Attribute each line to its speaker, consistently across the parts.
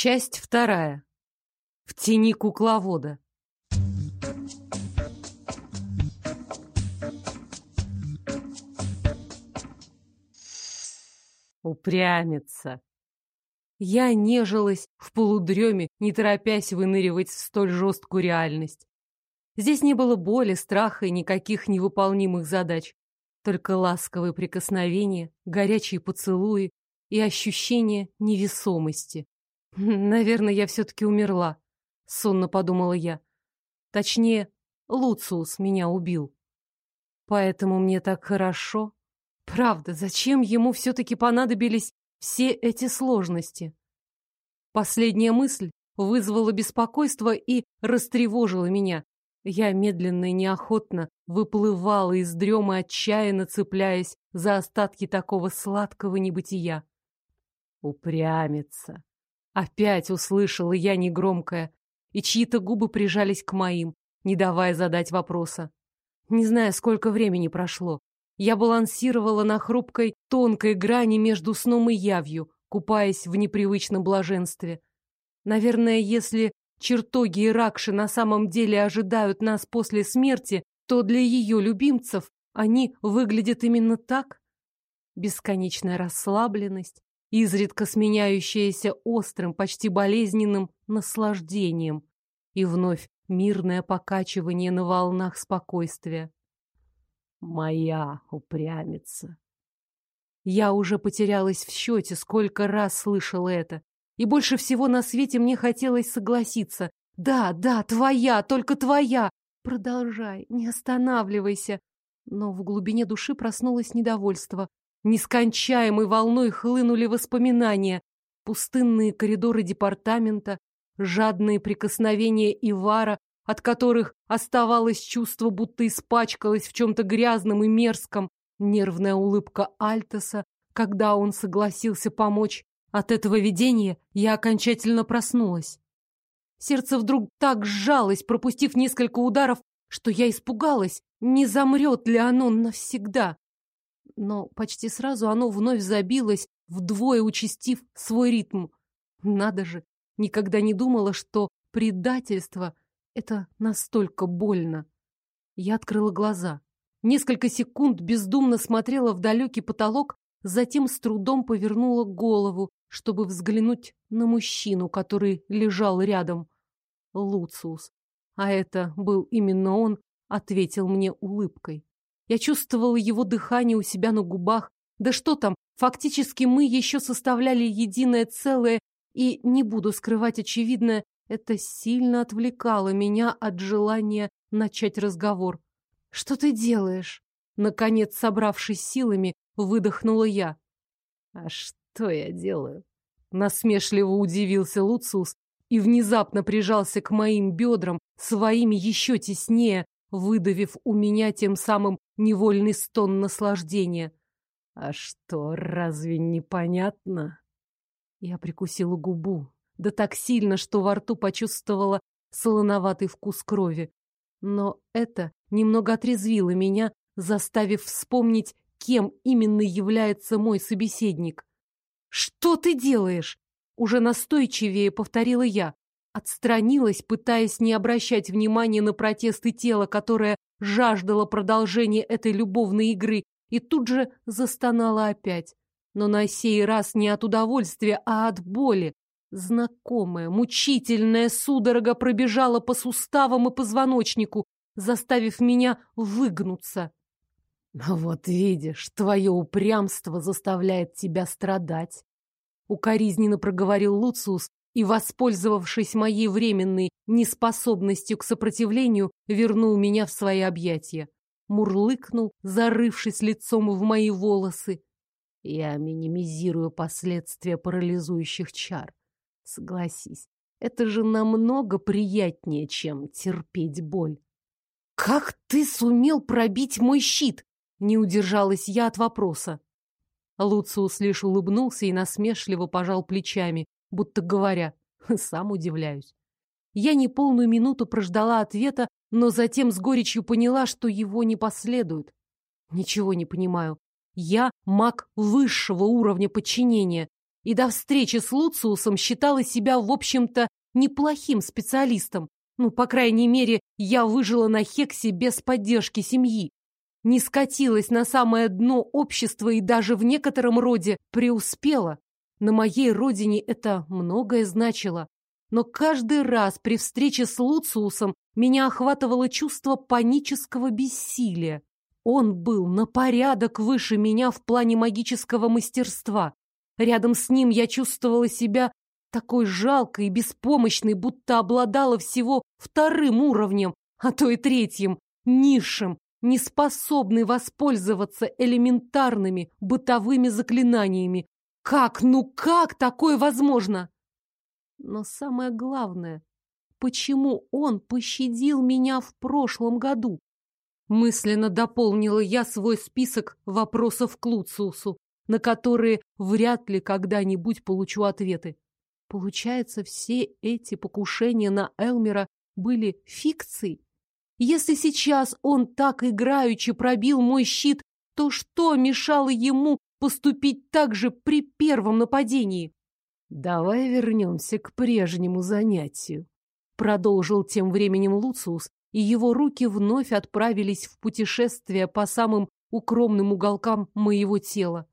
Speaker 1: Часть вторая. В тени кукловода. Упрямится. Я нежилась в полудреме, не торопясь выныривать в столь жесткую реальность. Здесь не было боли, страха и никаких невыполнимых задач. Только ласковые прикосновения, горячие поцелуи и ощущение невесомости. Наверное, я все-таки умерла, сонно подумала я. Точнее, Луциус меня убил. Поэтому мне так хорошо. Правда, зачем ему все-таки понадобились все эти сложности? Последняя мысль вызвала беспокойство и растревожила меня. Я медленно и неохотно выплывала из дремы, отчаянно цепляясь за остатки такого сладкого небытия. Упрямится. Опять услышала я негромкое, и чьи-то губы прижались к моим, не давая задать вопроса. Не знаю, сколько времени прошло. Я балансировала на хрупкой, тонкой грани между сном и явью, купаясь в непривычном блаженстве. Наверное, если чертоги Иракши на самом деле ожидают нас после смерти, то для ее любимцев они выглядят именно так. Бесконечная расслабленность, изредка сменяющаяся острым, почти болезненным наслаждением, и вновь мирное покачивание на волнах спокойствия. Моя упрямица. Я уже потерялась в счете, сколько раз слышала это. И больше всего на свете мне хотелось согласиться. Да, да, твоя, только твоя. Продолжай, не останавливайся. Но в глубине души проснулось недовольство. Нескончаемой волной хлынули воспоминания. Пустынные коридоры департамента, жадные прикосновения Ивара, от которых оставалось чувство, будто испачкалась в чем-то грязном и мерзком, нервная улыбка Альтоса, когда он согласился помочь. От этого видения я окончательно проснулась. Сердце вдруг так сжалось, пропустив несколько ударов, что я испугалась, не замрет ли оно навсегда но почти сразу оно вновь забилось, вдвое участив свой ритм. Надо же, никогда не думала, что предательство — это настолько больно. Я открыла глаза. Несколько секунд бездумно смотрела в далекий потолок, затем с трудом повернула голову, чтобы взглянуть на мужчину, который лежал рядом. Луциус. А это был именно он, ответил мне улыбкой. Я чувствовала его дыхание у себя на губах. Да что там, фактически мы еще составляли единое целое, и, не буду скрывать очевидное, это сильно отвлекало меня от желания начать разговор. «Что ты делаешь?» Наконец, собравшись силами, выдохнула я. «А что я делаю?» Насмешливо удивился Луциус и внезапно прижался к моим бедрам, своими еще теснее, выдавив у меня тем самым невольный стон наслаждения. А что, разве непонятно? Я прикусила губу, да так сильно, что во рту почувствовала солоноватый вкус крови. Но это немного отрезвило меня, заставив вспомнить, кем именно является мой собеседник. «Что ты делаешь?» Уже настойчивее повторила я. Отстранилась, пытаясь не обращать внимания на протесты тела, которое жаждало продолжения этой любовной игры, и тут же застонала опять. Но на сей раз не от удовольствия, а от боли. Знакомая, мучительная судорога пробежала по суставам и позвоночнику, заставив меня выгнуться. «Вот видишь, твое упрямство заставляет тебя страдать», — укоризненно проговорил Луциус, и, воспользовавшись моей временной неспособностью к сопротивлению, вернул меня в свои объятия. Мурлыкнул, зарывшись лицом в мои волосы. Я минимизирую последствия парализующих чар. Согласись, это же намного приятнее, чем терпеть боль. «Как ты сумел пробить мой щит?» Не удержалась я от вопроса. Луциус лишь улыбнулся и насмешливо пожал плечами, будто говоря, сам удивляюсь. Я не полную минуту прождала ответа, но затем с горечью поняла, что его не последует. Ничего не понимаю. Я маг высшего уровня подчинения, и до встречи с Луциусом считала себя, в общем-то, неплохим специалистом. Ну, по крайней мере, я выжила на Хексе без поддержки семьи. Не скатилась на самое дно общества и даже в некотором роде преуспела. На моей родине это многое значило. Но каждый раз при встрече с Луциусом меня охватывало чувство панического бессилия. Он был на порядок выше меня в плане магического мастерства. Рядом с ним я чувствовала себя такой жалкой и беспомощной, будто обладала всего вторым уровнем, а то и третьим, низшим, неспособной воспользоваться элементарными бытовыми заклинаниями. Как, ну как такое возможно? Но самое главное, почему он пощадил меня в прошлом году? Мысленно дополнила я свой список вопросов к Луциусу, на которые вряд ли когда-нибудь получу ответы. Получается, все эти покушения на Элмера были фикцией? Если сейчас он так играючи пробил мой щит, то что мешало ему поступить так же при первом нападении?
Speaker 2: «Давай вернемся к прежнему занятию», — продолжил тем временем Луциус, и его руки вновь отправились в путешествие по самым укромным уголкам моего тела.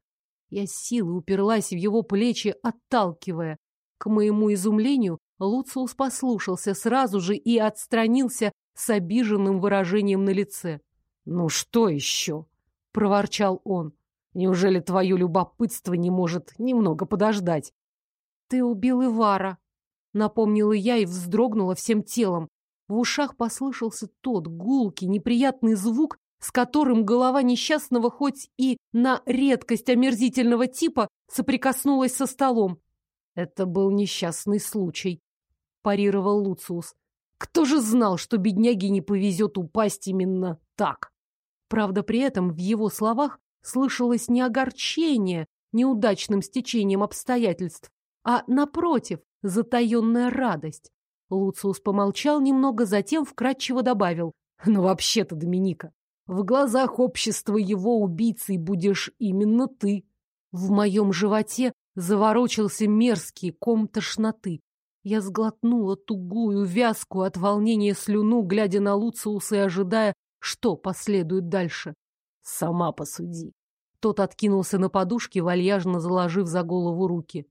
Speaker 2: Я силой уперлась в его плечи, отталкивая. К моему изумлению, Луциус послушался сразу же и отстранился с обиженным выражением на лице.
Speaker 1: «Ну что еще?» — проворчал он. «Неужели твое любопытство не может немного подождать?» «Ты убил Ивара», — напомнила я и вздрогнула всем телом. В ушах послышался тот гулкий, неприятный звук, с которым голова несчастного хоть и на редкость омерзительного типа соприкоснулась со столом.
Speaker 2: «Это был несчастный случай», — парировал Луциус.
Speaker 1: «Кто же знал, что бедняге не повезет упасть именно так?» Правда, при этом в его словах слышалось не огорчение неудачным стечением обстоятельств, а, напротив, затаенная радость. Луциус помолчал немного, затем вкратчиво добавил. «Ну, вообще-то, Доминика, в глазах общества его убийцей будешь именно ты». В моем животе заворочился мерзкий ком тошноты. Я сглотнула тугую, вязкую от волнения слюну, глядя на Луциуса и ожидая, что последует дальше.
Speaker 2: «Сама посуди».
Speaker 1: Тот откинулся на подушке, вальяжно заложив за голову руки.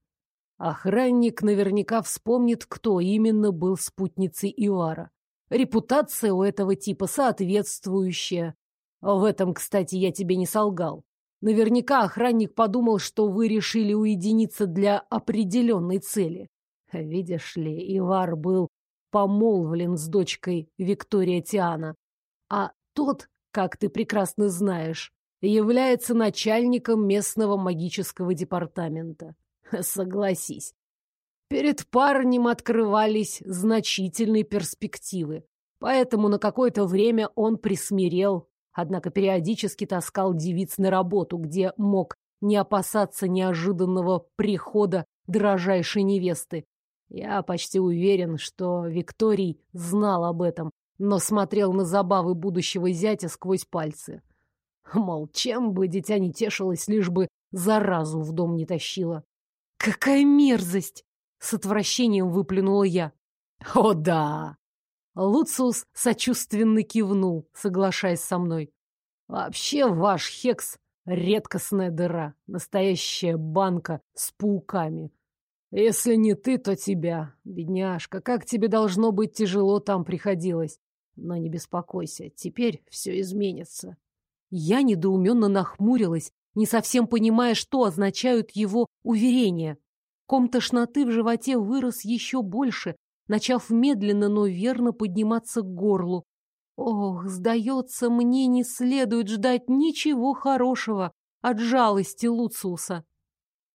Speaker 2: Охранник наверняка вспомнит, кто именно был спутницей Ивара. Репутация у этого типа соответствующая. В этом, кстати, я тебе не солгал. Наверняка охранник подумал, что вы решили уединиться для определенной цели. Видишь ли, Ивар был помолвлен с дочкой Виктория Тиана. А тот, как ты прекрасно знаешь, является начальником местного магического департамента. Согласись. Перед парнем открывались значительные перспективы, поэтому на какое-то время он присмирел, однако периодически таскал девиц на работу, где мог не опасаться неожиданного прихода дрожайшей невесты. Я почти уверен, что Викторий знал об этом, но смотрел на забавы будущего зятя сквозь пальцы. Мол, чем бы дитя не тешилось, лишь бы заразу в дом не тащило.
Speaker 1: «Какая мерзость!» — с отвращением выплюнула я.
Speaker 2: «О, да!» Луциус сочувственно кивнул, соглашаясь со мной. «Вообще ваш хекс — редкостная дыра, настоящая банка с пауками. Если не ты, то тебя, бедняжка, как тебе должно быть тяжело там приходилось. Но не беспокойся, теперь все изменится».
Speaker 1: Я недоуменно нахмурилась, не совсем понимая, что означают его уверения. Ком тошноты в животе вырос еще больше, начав медленно, но верно подниматься к горлу. Ох, сдается, мне не следует ждать ничего хорошего от жалости Луциуса.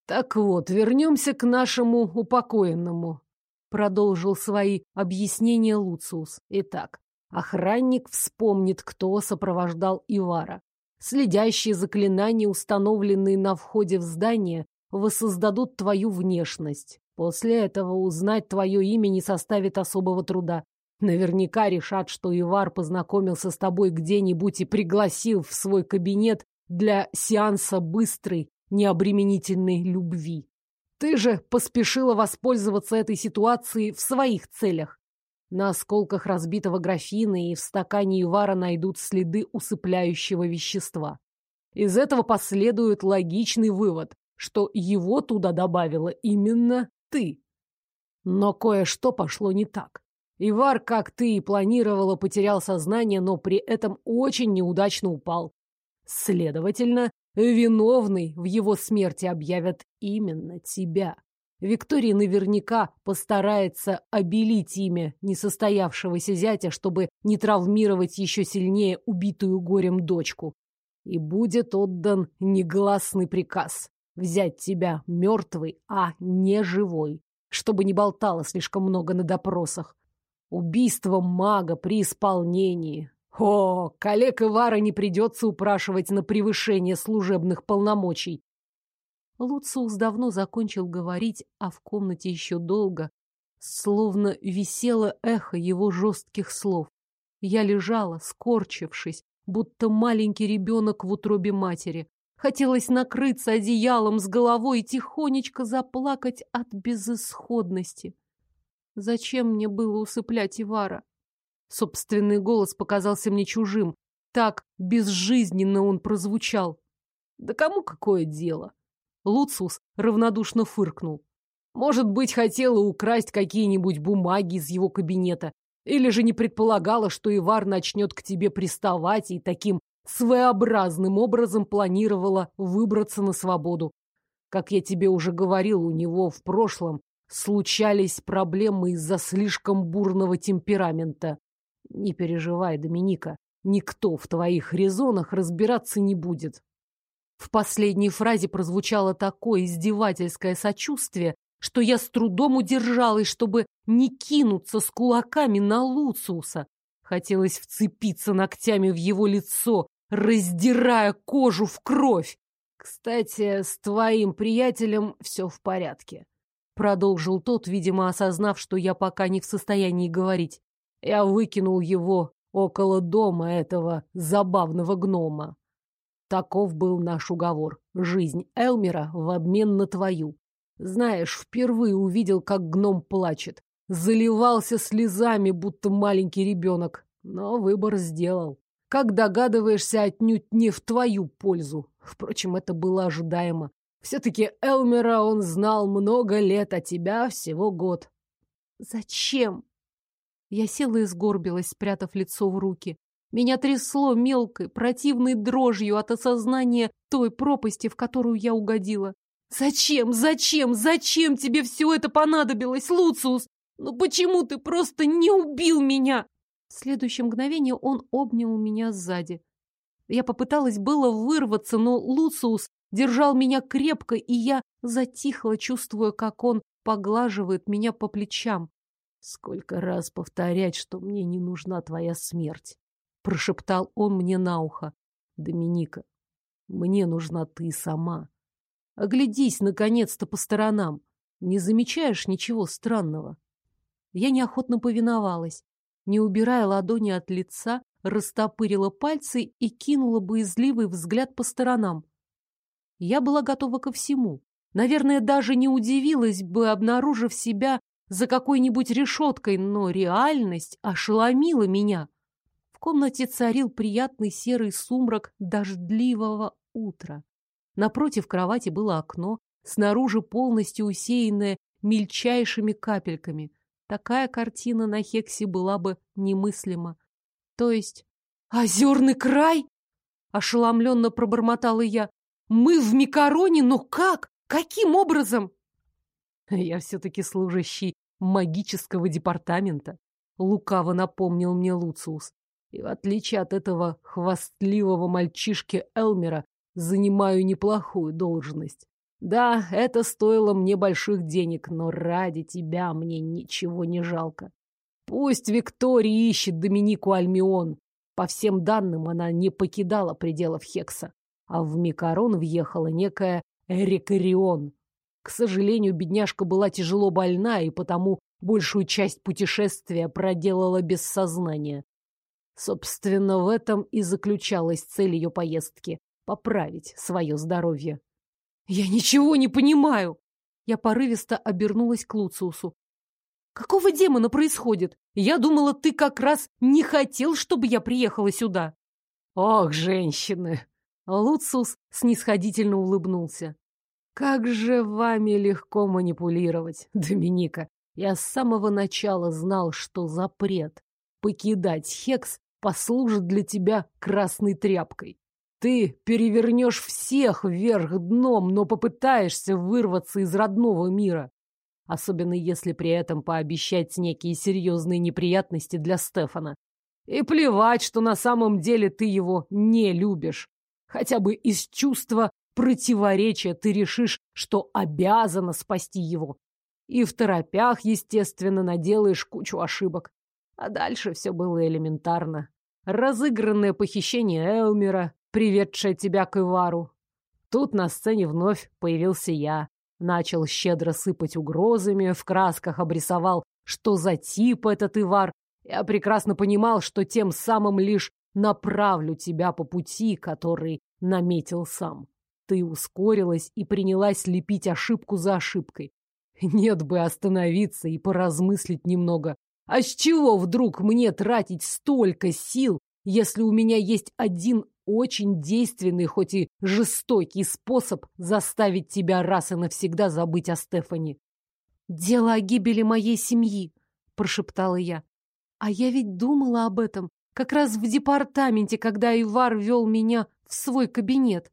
Speaker 2: Так вот, вернемся к нашему упокоенному, продолжил свои объяснения Луциус. Итак, охранник вспомнит, кто сопровождал Ивара. Следящие заклинания, установленные на входе в здание, воссоздадут твою внешность. После этого узнать твое имя не составит особого труда. Наверняка решат, что Ивар познакомился с тобой где-нибудь и пригласил в свой кабинет для сеанса быстрой, необременительной любви. Ты же поспешила воспользоваться этой ситуацией в своих целях. На осколках разбитого графина и в стакане Ивара найдут следы усыпляющего вещества. Из этого последует логичный вывод, что его туда добавила именно ты. Но кое-что пошло не так. Ивар, как ты и планировала, потерял сознание, но при этом очень неудачно упал. Следовательно, виновный в его смерти объявят именно тебя. Виктория наверняка постарается обелить имя несостоявшегося зятя, чтобы не травмировать еще сильнее убитую горем дочку. И будет отдан негласный приказ взять тебя мертвый, а не живой, чтобы не болтала слишком много на допросах. Убийство мага при исполнении. О, коллег Ивара не придется упрашивать на превышение служебных полномочий.
Speaker 1: Луциус давно закончил говорить, а в комнате еще долго, словно висело эхо его жестких слов. Я лежала, скорчившись, будто маленький ребенок в утробе матери. Хотелось накрыться одеялом с головой и тихонечко заплакать от безысходности. Зачем мне было усыплять Ивара? Собственный голос показался мне чужим. Так безжизненно он прозвучал. Да кому какое дело? Луциус равнодушно фыркнул. Может быть, хотела украсть какие-нибудь бумаги из его кабинета. Или же не предполагала, что Ивар начнет к тебе приставать и таким своеобразным образом планировала выбраться на свободу. Как я тебе уже говорил, у него в прошлом случались проблемы из-за слишком бурного темперамента. Не переживай, Доминика, никто в твоих резонах разбираться не будет. В последней фразе прозвучало такое издевательское сочувствие, что я с трудом удержалась, чтобы не кинуться с кулаками на Луциуса. Хотелось вцепиться ногтями в его лицо, раздирая кожу в кровь. «Кстати, с твоим приятелем все в порядке», — продолжил тот, видимо, осознав, что я пока не в состоянии говорить. Я выкинул его около дома этого забавного гнома. Таков был наш уговор. Жизнь Элмера в обмен на твою. Знаешь, впервые увидел, как гном плачет. Заливался слезами, будто маленький ребенок. Но выбор сделал. Как догадываешься, отнюдь не в твою пользу. Впрочем, это было ожидаемо. Все-таки Элмера он знал много лет, а тебя всего год.
Speaker 2: Зачем? Я села и сгорбилась, спрятав лицо в руки. Меня трясло мелкой, противной дрожью от осознания той пропасти, в которую я угодила. «Зачем? Зачем? Зачем тебе все это понадобилось, Луциус? Ну почему ты просто не убил меня?» В следующее мгновение он обнял меня сзади. Я попыталась было вырваться, но Луциус держал меня крепко, и я затихла, чувствуя, как он поглаживает меня по плечам.
Speaker 1: «Сколько раз повторять, что мне не нужна твоя смерть?» Прошептал он мне на ухо. Доминика, мне нужна ты сама. Оглядись, наконец-то, по сторонам. Не замечаешь ничего странного?
Speaker 2: Я неохотно повиновалась. Не убирая ладони от лица, растопырила пальцы и кинула боязливый взгляд по сторонам. Я была готова ко всему. Наверное, даже не удивилась бы, обнаружив себя за какой-нибудь решеткой, но реальность ошеломила меня. В комнате царил приятный серый сумрак дождливого утра. Напротив кровати было окно, снаружи полностью усеянное мельчайшими капельками. Такая картина на Хексе была бы немыслима. То есть... «Озерный край?» — ошеломленно пробормотала я. «Мы в Микароне, но как? Каким образом?»
Speaker 1: «Я все-таки служащий магического департамента», — лукаво напомнил мне Луциус. И в отличие от этого хвастливого мальчишки Элмера, занимаю неплохую должность. Да, это стоило мне больших денег, но ради тебя мне ничего не жалко. Пусть Виктория ищет Доминику Альмион. По всем данным, она не покидала пределов Хекса. А в Микарон въехала некая Эрикарион. К сожалению, бедняжка была тяжело больна и потому большую часть путешествия проделала без сознания. Собственно, в этом и заключалась цель ее поездки — поправить свое здоровье.
Speaker 2: «Я ничего не понимаю!»
Speaker 1: Я порывисто обернулась к Луциусу. Какого демона происходит? Я думала, ты как раз не хотел, чтобы я приехала сюда.
Speaker 2: Ох, женщины! Луциус снисходительно улыбнулся. Как же вами легко манипулировать, Доминика. Я с самого начала знал, что запрет покидать Хекс послужит для тебя красной тряпкой. Ты перевернешь всех вверх дном, но попытаешься вырваться из родного мира. Особенно если при этом пообещать некие серьезные неприятности для Стефана. И плевать, что на самом деле ты его не любишь. Хотя бы из чувства противоречия ты решишь, что обязана спасти его. И в торопях, естественно, наделаешь кучу ошибок. А дальше все было элементарно. Разыгранное похищение Элмера, приведшее тебя к Ивару. Тут на сцене вновь появился я. Начал щедро сыпать угрозами, в красках обрисовал, что за тип этот Ивар. Я прекрасно понимал, что тем самым лишь направлю тебя по пути, который наметил сам. Ты ускорилась и принялась лепить ошибку за ошибкой. Нет бы остановиться и поразмыслить немного. А с чего вдруг мне тратить столько сил, если у меня есть один очень действенный, хоть и жестокий способ заставить тебя раз и навсегда забыть о Стефани?
Speaker 1: «Дело о гибели моей семьи», — прошептала я. «А я ведь думала об этом как раз в департаменте, когда Ивар вел меня в свой кабинет».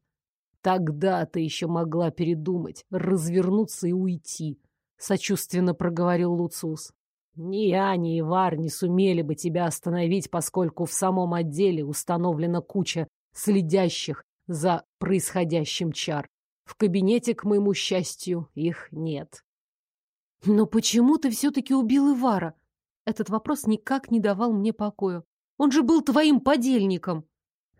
Speaker 2: «Тогда ты еще могла передумать, развернуться и уйти», — сочувственно проговорил Луциус. «Ни я, ни Ивар не сумели бы тебя остановить, поскольку в самом отделе установлена куча следящих за происходящим чар. В кабинете, к моему счастью, их нет».
Speaker 1: «Но почему ты все-таки убил Ивара?» Этот вопрос никак не давал мне покоя. «Он же был твоим подельником!»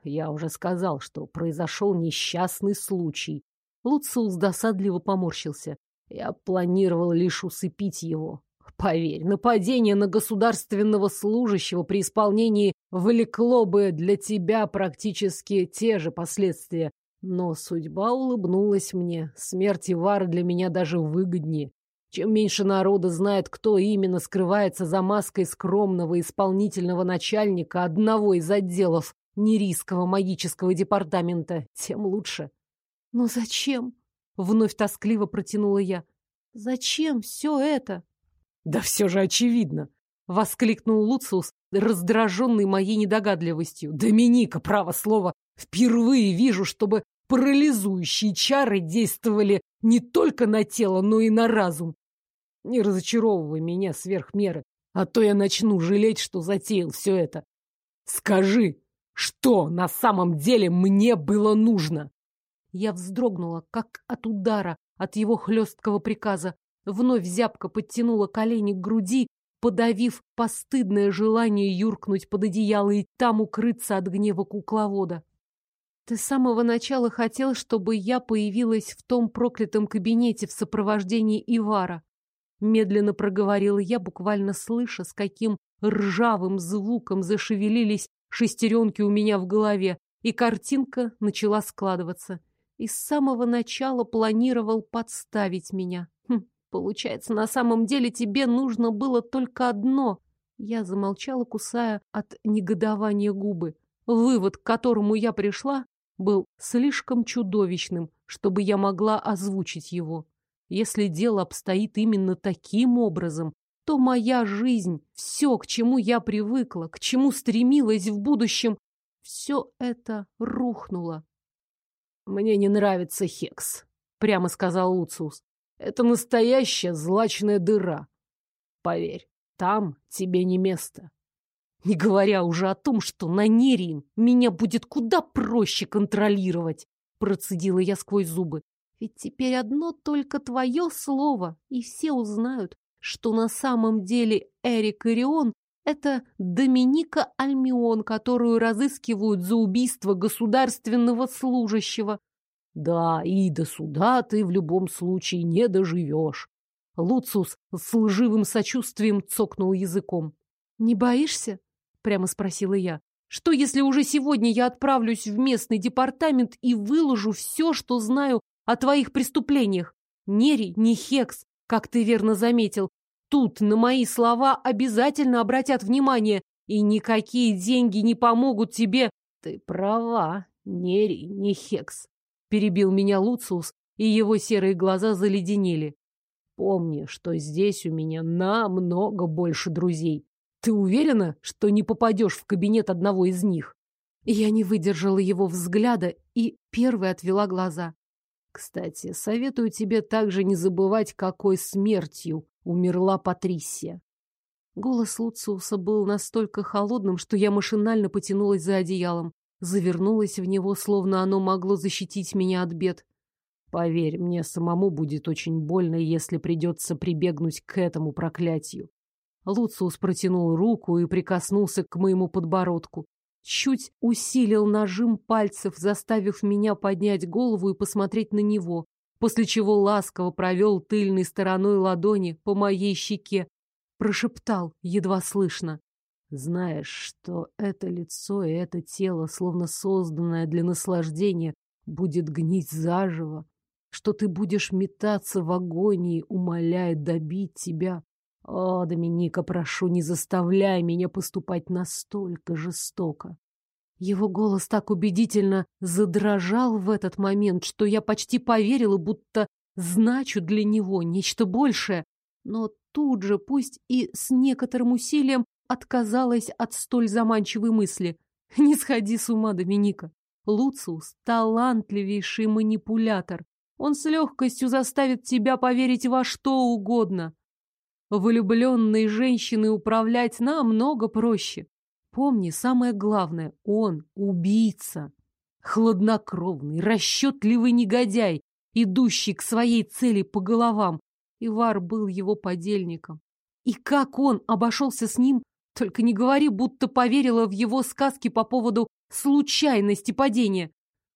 Speaker 2: Я уже сказал, что произошел несчастный случай. Луциус досадливо поморщился. Я планировал лишь усыпить его. Поверь, нападение на государственного служащего при исполнении влекло бы для тебя практически те же последствия. Но судьба улыбнулась мне. Смерть Ивара для меня даже выгоднее. Чем меньше народа знает, кто именно скрывается за маской скромного исполнительного начальника одного из отделов Нерийского магического департамента, тем лучше.
Speaker 1: Но зачем? Вновь тоскливо протянула я. Зачем все это?
Speaker 2: Да все же очевидно, воскликнул Луциус, раздраженный моей недогадливостью. Доминика, право слово, впервые вижу, чтобы парализующие чары действовали не только на тело, но и на разум. Не разочаровывай меня сверх меры, а то я начну жалеть, что затеял все это. Скажи, что на самом деле мне было нужно?
Speaker 1: Я вздрогнула, как от удара, от его хлесткого приказа. Вновь зябко подтянула колени к груди, подавив постыдное желание юркнуть под одеяло и там укрыться от гнева кукловода. Ты с самого начала хотел, чтобы я появилась в том проклятом кабинете в сопровождении Ивара. Медленно проговорила я, буквально слыша, с каким ржавым звуком зашевелились шестеренки у меня в голове, и картинка начала складываться и с самого начала планировал подставить меня. Хм, получается, на самом деле тебе нужно было только одно. Я замолчала, кусая от негодования губы. Вывод, к которому я пришла, был слишком чудовищным, чтобы я могла озвучить его. Если дело обстоит именно таким образом, то моя жизнь, все, к чему я привыкла, к чему стремилась в будущем, все это рухнуло.
Speaker 2: «Мне не нравится Хекс», — прямо сказал Луциус. «Это настоящая злачная дыра. Поверь, там тебе не место».
Speaker 1: Не говоря уже о том, что на Нерием меня будет куда проще контролировать, процедила я сквозь зубы. Ведь теперь одно только твое слово, и все узнают, что на самом деле Эрик Ирион это Доминика Альмион, которую разыскивают за убийство государственного служащего.
Speaker 2: Да, и до суда ты в любом случае не доживешь. Луцус с лживым сочувствием цокнул языком.
Speaker 1: «Не боишься?» — прямо спросила я. «Что, если уже сегодня я отправлюсь в местный департамент и выложу все, что знаю о твоих преступлениях? Нери не Хекс, как ты верно заметил. Тут на мои слова обязательно обратят внимание, и никакие деньги не помогут тебе.
Speaker 2: Ты права, Нери не Хекс, перебил меня Луциус, и его серые глаза заледенели. Помни, что здесь у меня намного больше друзей. Ты уверена, что не попадешь в кабинет одного из них?
Speaker 1: Я не выдержала его взгляда и первой отвела глаза.
Speaker 2: Кстати, советую тебе также не забывать, какой смертью умерла Патрисия.
Speaker 1: Голос Луциуса был настолько холодным, что я машинально потянулась за одеялом, завернулась в него, словно оно могло защитить меня от бед.
Speaker 2: Поверь, мне самому будет очень больно, если придется прибегнуть к этому проклятию.
Speaker 1: Луциус протянул руку и прикоснулся к моему подбородку. Чуть усилил нажим пальцев, заставив меня поднять голову и посмотреть на него, после чего ласково провел тыльной стороной ладони по моей щеке, прошептал, едва слышно.
Speaker 2: Знаешь, что это лицо и это тело, словно созданное для наслаждения, будет гнить заживо, что ты будешь метаться в агонии, умоляя добить тебя. О, Доминика, прошу, не заставляй меня поступать настолько жестоко.
Speaker 1: Его голос так убедительно задрожал в этот момент, что я почти поверила, будто значу для него нечто большее. Но тут же, пусть и с некоторым усилием, отказалась от столь заманчивой мысли. Не сходи с ума, Доминика. Луциус — талантливейший манипулятор. Он с легкостью заставит тебя поверить во что угодно. Влюбленной женщиной управлять намного проще. Помни, самое главное, он убийца. Хладнокровный, расчетливый негодяй, идущий к своей цели по головам. Ивар был его подельником. И как он обошелся с ним, только не говори, будто поверила в его сказки по поводу случайности падения.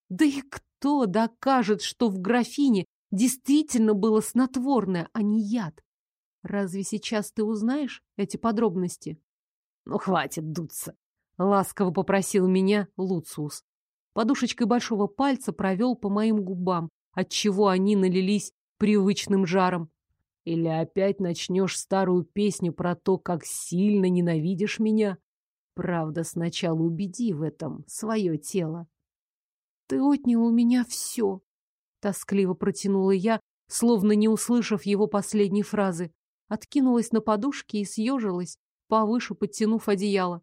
Speaker 1: Да и кто докажет, что в графине действительно было снотворное, а не яд? Разве сейчас ты узнаешь эти подробности?
Speaker 2: Ну, хватит дуться.
Speaker 1: Ласково попросил меня Луциус. Подушечкой большого пальца провел по моим губам, отчего они налились привычным жаром.
Speaker 2: Или опять начнешь старую песню про то, как сильно ненавидишь меня? Правда, сначала убеди в этом свое тело.
Speaker 1: Ты отнял у меня все, тоскливо протянула я, словно не услышав его последней фразы. Откинулась на подушке и съежилась, повыше подтянув одеяло.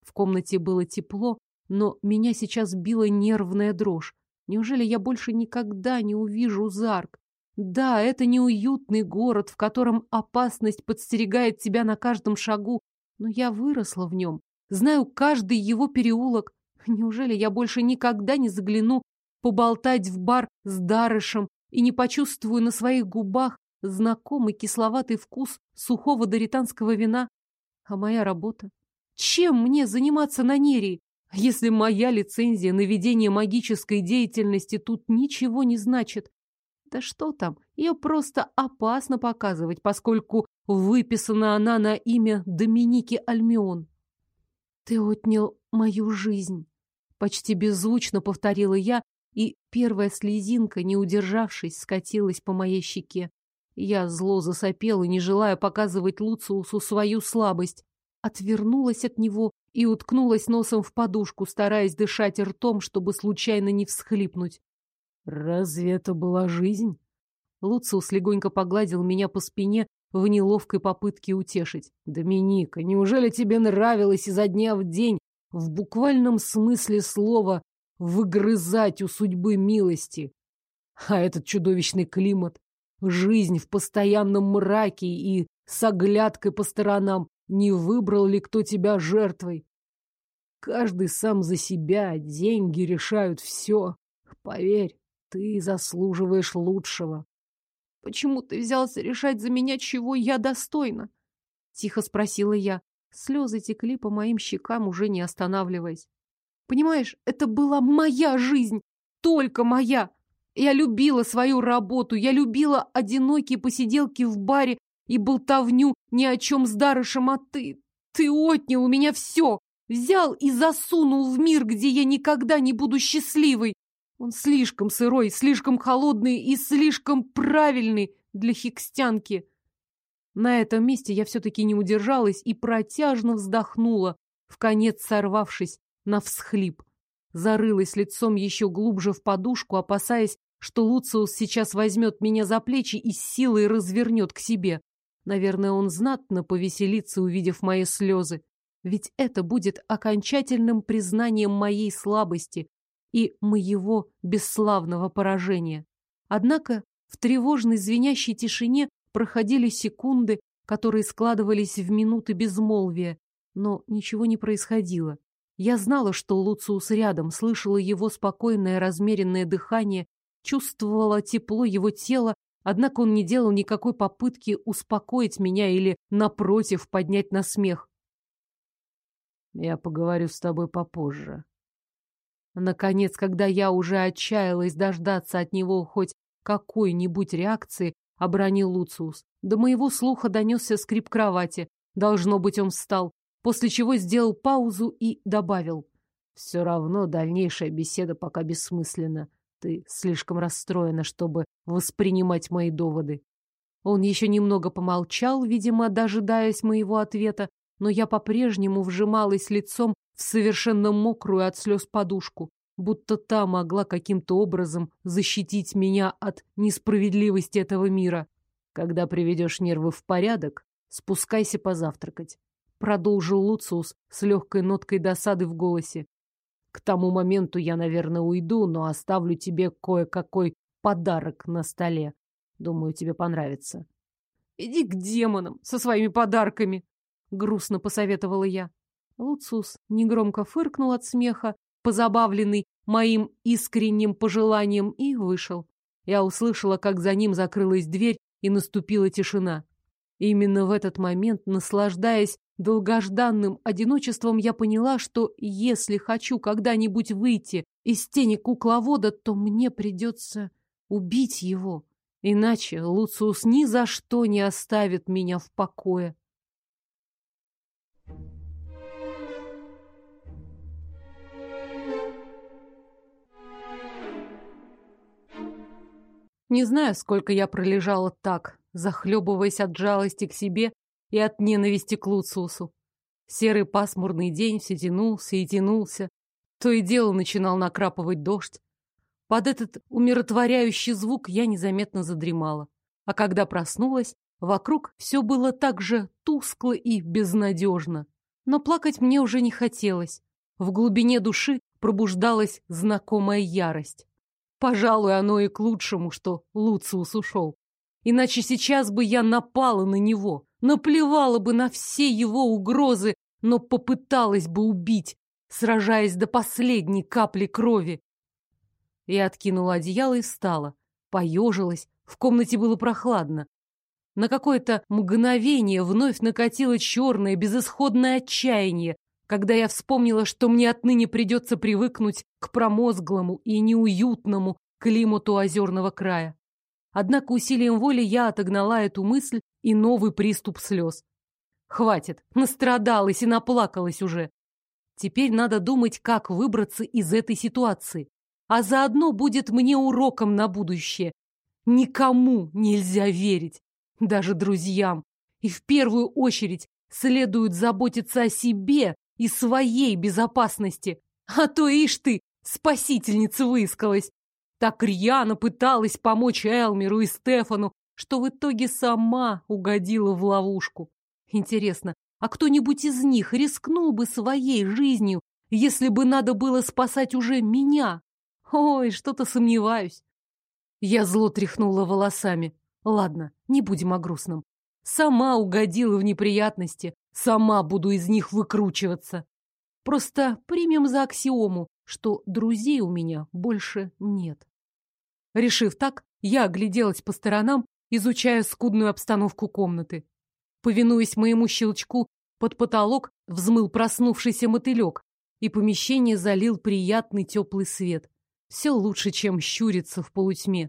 Speaker 1: В комнате было тепло, но меня сейчас била нервная дрожь. Неужели я больше никогда не увижу Зарк? Да, это неуютный город, в котором опасность подстерегает тебя на каждом шагу, но я выросла в нем, знаю каждый его переулок. Неужели я больше никогда не загляну поболтать в бар с Дарышем и не почувствую на своих губах знакомый кисловатый вкус сухого доританского вина? А моя работа? Чем мне заниматься на Нерии, если моя лицензия на ведение магической деятельности тут ничего не значит? Да что там, ее просто опасно показывать, поскольку выписана она на имя Доминики Альмион. Ты отнял мою жизнь. Почти беззвучно повторила я, и первая слезинка, не удержавшись, скатилась по моей щеке. Я зло засопела, не желая показывать Луциусу свою слабость. Отвернулась от него и уткнулась носом в подушку, стараясь дышать ртом, чтобы случайно не всхлипнуть.
Speaker 2: Разве это была жизнь?
Speaker 1: Луциус легонько погладил меня по спине в неловкой попытке утешить.
Speaker 2: Доминика, неужели тебе нравилось изо дня в день, в буквальном смысле слова, выгрызать у судьбы милости? А этот чудовищный климат, жизнь в постоянном мраке и с оглядкой по сторонам, не выбрал ли кто тебя жертвой? Каждый сам за себя, деньги решают все. Поверь, ты заслуживаешь лучшего.
Speaker 1: Почему ты взялся решать за меня, чего я достойна? Тихо спросила я. Слезы текли по моим щекам, уже не останавливаясь. Понимаешь, это была моя жизнь, только моя. Я любила свою работу, я любила одинокие посиделки в баре и болтовню ни о чем с Дарышем, а ты... Ты отнял у меня все, взял и засунул в мир, где я никогда не буду счастливой. Он слишком сырой, слишком холодный и слишком правильный для хикстянки. На этом месте я все-таки не удержалась и протяжно вздохнула, в конец сорвавшись на всхлип. Зарылась лицом еще глубже в подушку, опасаясь, что Луциус сейчас возьмет меня за плечи и силой развернет к себе. Наверное, он знатно повеселится, увидев мои слезы. Ведь это будет окончательным признанием моей слабости и моего бесславного поражения. Однако в тревожной звенящей тишине проходили секунды, которые складывались в минуты безмолвия, но ничего не происходило. Я знала, что Луциус рядом, слышала его спокойное размеренное дыхание чувствовала тепло его тела, однако он не делал никакой попытки успокоить меня или, напротив, поднять на смех.
Speaker 2: «Я поговорю с тобой попозже».
Speaker 1: Наконец, когда я уже отчаялась дождаться от него хоть какой-нибудь реакции, обронил Луциус. До моего слуха донесся скрип кровати. Должно быть, он встал, после чего сделал паузу и добавил.
Speaker 2: «Все равно дальнейшая беседа пока бессмысленна. Ты слишком расстроена, чтобы воспринимать мои доводы.
Speaker 1: Он еще немного помолчал, видимо, дожидаясь моего ответа, но я по-прежнему вжималась лицом в совершенно мокрую от слез подушку, будто та могла каким-то образом защитить меня от несправедливости этого мира.
Speaker 2: Когда приведешь нервы в порядок, спускайся позавтракать. Продолжил Луциус с легкой ноткой досады в голосе. К тому моменту я, наверное, уйду, но оставлю тебе кое-какой подарок на столе. Думаю, тебе понравится.
Speaker 1: Иди к демонам со своими подарками, грустно посоветовала я. Луцус негромко фыркнул от смеха, позабавленный моим искренним пожеланием, и вышел. Я услышала, как за ним закрылась дверь, и наступила тишина. именно в этот момент, наслаждаясь долгожданным одиночеством я поняла, что если хочу когда-нибудь выйти из тени кукловода, то мне придется убить его. Иначе Луциус ни за что не оставит меня в покое. Не знаю, сколько я пролежала так, захлебываясь от жалости к себе и от ненависти к Луциусу. Серый пасмурный день все тянулся и тянулся. То и дело начинал накрапывать дождь. Под этот умиротворяющий звук я незаметно задремала. А когда проснулась, вокруг все было так же тускло и безнадежно. Но плакать мне уже не хотелось. В глубине души пробуждалась знакомая ярость. Пожалуй, оно и к лучшему, что Луциус ушел. Иначе сейчас бы я напала на него, наплевала бы на все его угрозы, но попыталась бы убить, сражаясь до последней капли крови. Я откинула одеяло и встала, поежилась, в комнате было прохладно. На какое-то мгновение вновь накатило черное, безысходное отчаяние, когда я вспомнила, что мне отныне придется привыкнуть к промозглому и неуютному климату озерного края. Однако усилием воли я отогнала эту мысль и новый приступ слез. Хватит, настрадалась и наплакалась уже. Теперь надо думать, как выбраться из этой ситуации. А заодно будет мне уроком на будущее. Никому нельзя верить, даже друзьям. И в первую очередь следует заботиться о себе и своей безопасности. А то, ишь ты, спасительница выискалась так рьяно пыталась помочь Элмеру и Стефану, что в итоге сама угодила в ловушку. Интересно, а кто-нибудь из них рискнул бы своей жизнью, если бы надо было спасать уже меня? Ой, что-то сомневаюсь. Я зло тряхнула волосами. Ладно, не будем о грустном. Сама угодила в неприятности, сама буду из них выкручиваться. Просто примем за аксиому, что друзей у меня больше нет. Решив так, я огляделась по сторонам, изучая скудную обстановку комнаты. Повинуясь моему щелчку, под потолок взмыл проснувшийся мотылек, и помещение залил приятный теплый свет. Все лучше, чем щуриться в полутьме.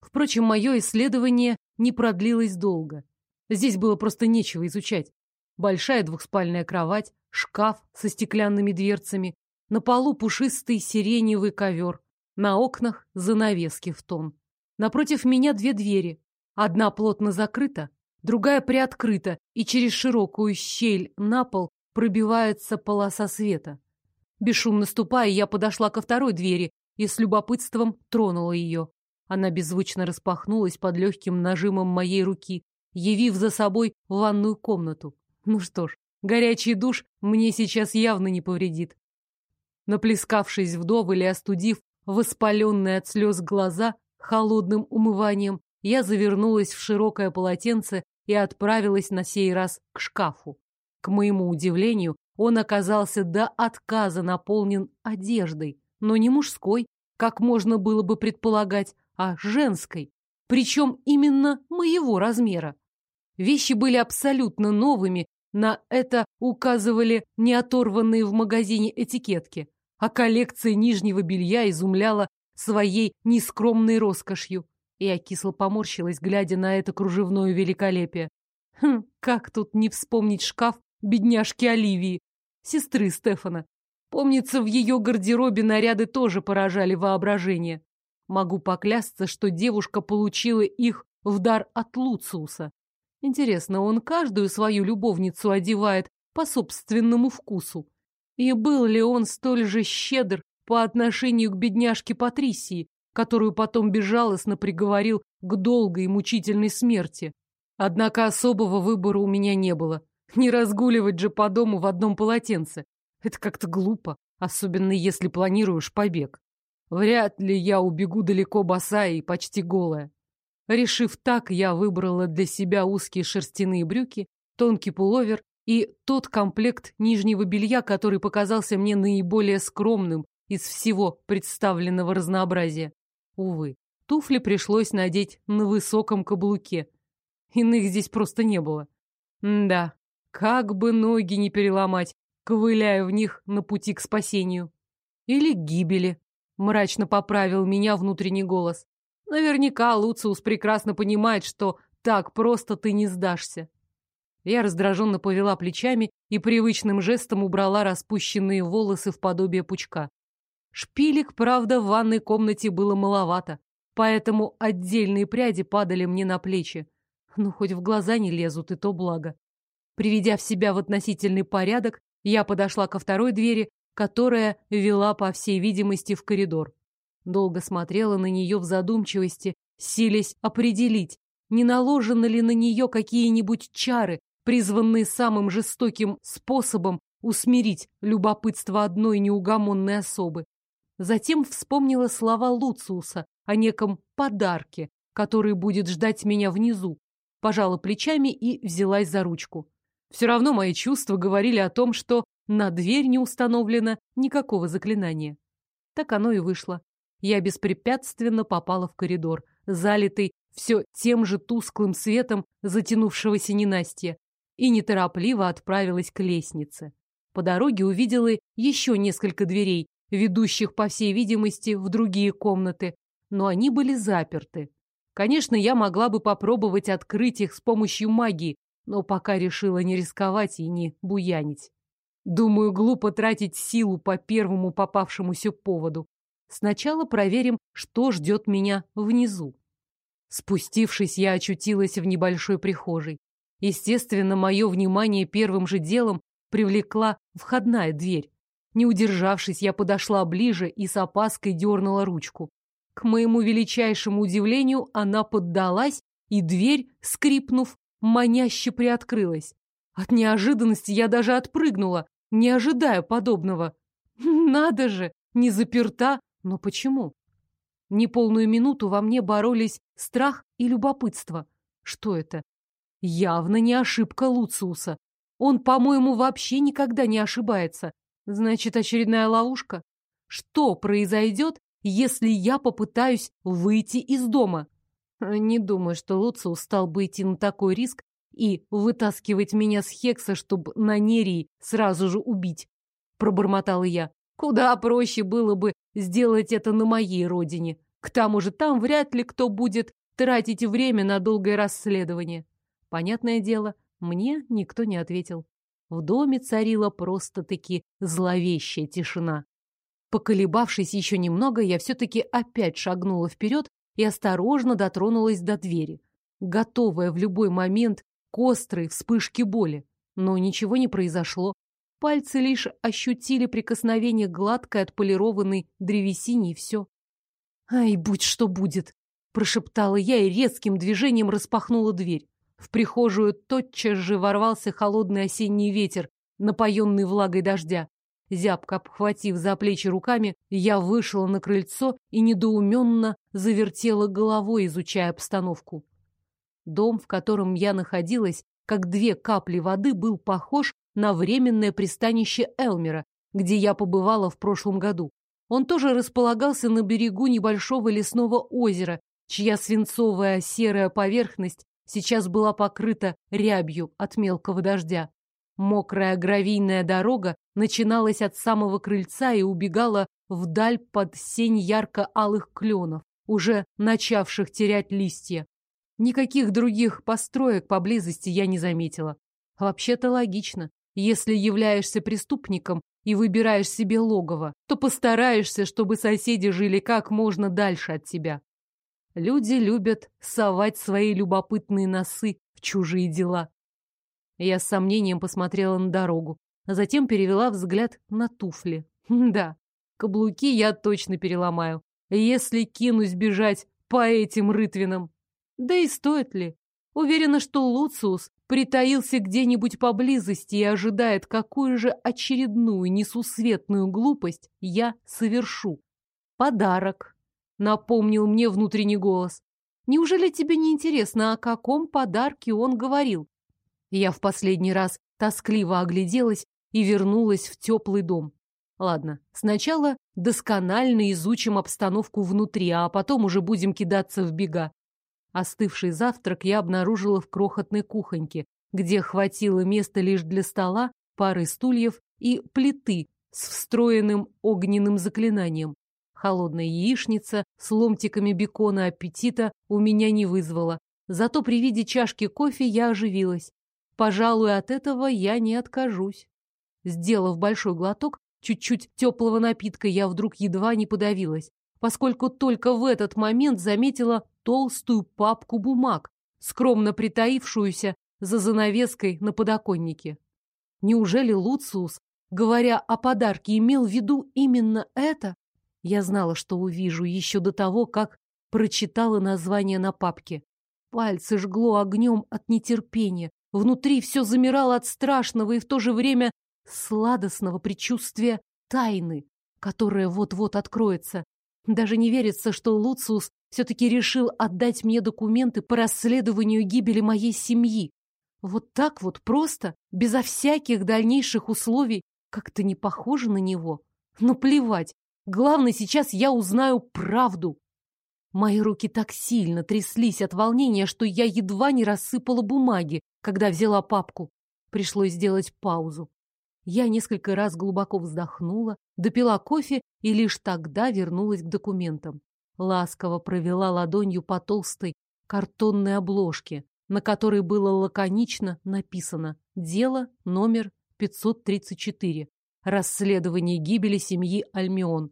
Speaker 1: Впрочем, мое исследование не продлилось долго. Здесь было просто нечего изучать. Большая двухспальная кровать, шкаф со стеклянными дверцами, на полу пушистый сиреневый ковер, На окнах занавески в тон. Напротив меня две двери. Одна плотно закрыта, другая приоткрыта, и через широкую щель на пол пробивается полоса света. Бесшумно ступая, я подошла ко второй двери и с любопытством тронула ее. Она беззвучно распахнулась под легким нажимом моей руки, явив за собой ванную комнату. Ну что ж, горячий душ мне сейчас явно не повредит. Наплескавшись вдоволь и остудив воспаленные от слез глаза холодным умыванием, я завернулась в широкое полотенце и отправилась на сей раз к шкафу. К моему удивлению, он оказался до отказа наполнен одеждой, но не мужской, как можно было бы предполагать, а женской, причем именно моего размера. Вещи были абсолютно новыми, на это указывали не оторванные в магазине этикетки, а коллекция нижнего белья изумляла своей нескромной роскошью. Я кисло поморщилась, глядя на это кружевное великолепие. Хм, как тут не вспомнить шкаф бедняжки Оливии, сестры Стефана. Помнится, в ее гардеробе наряды тоже поражали воображение. Могу поклясться, что девушка получила их в дар от Луциуса. Интересно, он каждую свою любовницу одевает по собственному вкусу? И был ли он столь же щедр по отношению к бедняжке Патрисии, которую потом безжалостно приговорил к долгой и мучительной смерти? Однако особого выбора у меня не было. Не разгуливать же по дому в одном полотенце. Это как-то глупо, особенно если планируешь побег. Вряд ли я убегу далеко босая и почти голая. Решив так, я выбрала для себя узкие шерстяные брюки, тонкий пуловер и тот комплект нижнего белья, который показался мне наиболее скромным из всего представленного разнообразия. Увы, туфли пришлось надеть на высоком каблуке. Иных здесь просто не было. М да, как бы ноги не переломать, ковыляя в них на пути к спасению. Или к гибели, мрачно поправил меня внутренний голос. Наверняка Луциус прекрасно понимает, что так просто ты не сдашься. Я раздраженно повела плечами и привычным жестом убрала распущенные волосы в подобие пучка. Шпилек, правда, в ванной комнате было маловато, поэтому отдельные пряди падали мне на плечи. Ну, хоть в глаза не лезут, и то благо. Приведя в себя в относительный порядок, я подошла ко второй двери, которая вела, по всей видимости, в коридор. Долго смотрела на нее в задумчивости, силясь определить, не наложены ли на нее какие-нибудь чары, призванные самым жестоким способом усмирить любопытство одной неугомонной особы. Затем вспомнила слова Луциуса о неком подарке, который будет ждать меня внизу. Пожала плечами и взялась за ручку. Все равно мои чувства говорили о том, что на дверь не установлено никакого заклинания. Так оно и вышло я беспрепятственно попала в коридор, залитый все тем же тусклым светом затянувшегося ненастья, и неторопливо отправилась к лестнице. По дороге увидела еще несколько дверей, ведущих, по всей видимости, в другие комнаты, но они были заперты. Конечно, я могла бы попробовать открыть их с помощью магии, но пока решила не рисковать и не буянить. Думаю, глупо тратить силу по первому попавшемуся поводу. Сначала проверим, что ждет меня внизу. Спустившись, я очутилась в небольшой прихожей. Естественно, мое внимание первым же делом привлекла входная дверь. Не удержавшись, я подошла ближе и с опаской дернула ручку. К моему величайшему удивлению, она поддалась, и дверь, скрипнув, маняще приоткрылась. От неожиданности я даже отпрыгнула, не ожидая подобного. Надо же, не заперта, но почему? Неполную минуту во мне боролись страх и любопытство. Что это? Явно не ошибка Луциуса. Он, по-моему, вообще никогда не ошибается. Значит, очередная ловушка? Что произойдет, если я попытаюсь выйти из дома? Не думаю, что Луциус стал бы идти на такой риск и вытаскивать меня с Хекса, чтобы на Нерии сразу же убить. Пробормотала я. Куда проще было бы сделать это на моей родине. К тому же там вряд ли кто будет тратить время на долгое расследование. Понятное дело, мне никто не ответил. В доме царила просто-таки зловещая тишина. Поколебавшись еще немного, я все-таки опять шагнула вперед и осторожно дотронулась до двери, готовая в любой момент к острой вспышке боли. Но ничего не произошло. Пальцы лишь ощутили прикосновение гладкой отполированной древесине и все. «Ай, будь что будет!» – прошептала я и резким движением распахнула дверь. В прихожую тотчас же ворвался холодный осенний ветер, напоенный влагой дождя. Зябко обхватив за плечи руками, я вышла на крыльцо и недоуменно завертела головой, изучая обстановку. Дом, в котором я находилась, как две капли воды, был похож на временное пристанище Элмера, где я побывала в прошлом году. Он тоже располагался на берегу небольшого лесного озера, чья свинцовая серая поверхность сейчас была покрыта рябью от мелкого дождя. Мокрая гравийная дорога начиналась от самого крыльца и убегала вдаль под сень ярко-алых кленов, уже начавших терять листья. Никаких других построек поблизости я не заметила. Вообще-то логично. Если являешься преступником и выбираешь себе логово, то постараешься, чтобы соседи жили как можно дальше от тебя. Люди любят совать свои любопытные носы в чужие дела. Я с сомнением посмотрела на дорогу, а затем перевела взгляд на туфли. Да, каблуки я точно переломаю, если кинусь бежать по этим рытвинам. Да и стоит ли? Уверена, что Луциус притаился где-нибудь поблизости и ожидает, какую же очередную несусветную глупость я совершу. Подарок, напомнил мне внутренний голос. Неужели тебе не интересно, о каком подарке он говорил? Я в последний раз тоскливо огляделась и вернулась в теплый дом. Ладно, сначала досконально изучим обстановку внутри, а потом уже будем кидаться в бега. Остывший завтрак я обнаружила в крохотной кухоньке, где хватило места лишь для стола, пары стульев и плиты с встроенным огненным заклинанием. Холодная яичница с ломтиками бекона аппетита у меня не вызвала. Зато при виде чашки кофе я оживилась. Пожалуй, от этого я не откажусь. Сделав большой глоток, чуть-чуть теплого напитка, я вдруг едва не подавилась, поскольку только в этот момент заметила толстую папку бумаг, скромно притаившуюся за занавеской на подоконнике. Неужели Луциус, говоря о подарке, имел в виду именно это? Я знала, что увижу еще до того, как прочитала название на папке. Пальцы жгло огнем от нетерпения, Внутри все замирало от страшного и в то же время сладостного предчувствия тайны, которая вот-вот откроется. Даже не верится, что Луциус все-таки решил отдать мне документы по расследованию гибели моей семьи. Вот так вот просто, безо всяких дальнейших условий, как-то не похоже на него. Но плевать. Главное, сейчас я узнаю правду. Мои руки так сильно тряслись от волнения, что я едва не рассыпала бумаги, когда взяла папку. Пришлось сделать паузу. Я несколько раз глубоко вздохнула, допила кофе и лишь тогда вернулась к документам. Ласково провела ладонью по толстой картонной обложке, на которой было лаконично написано «Дело номер 534. Расследование гибели семьи Альмион».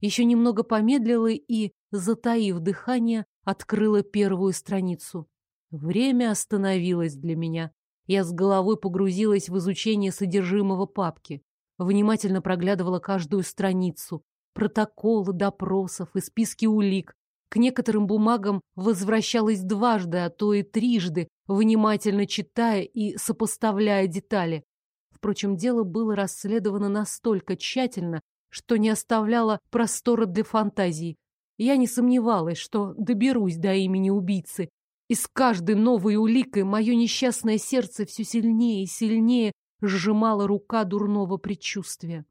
Speaker 1: Еще немного помедлила и, затаив дыхание, открыла первую страницу. Время остановилось для меня. Я с головой погрузилась в изучение содержимого папки. Внимательно проглядывала каждую страницу. Протоколы допросов и списки улик. К некоторым бумагам возвращалась дважды, а то и трижды, внимательно читая и сопоставляя детали. Впрочем, дело было расследовано настолько тщательно, что не оставляло простора для фантазии. Я не сомневалась, что доберусь до имени убийцы. И с каждой новой уликой мое несчастное сердце все сильнее и сильнее сжимала рука дурного предчувствия.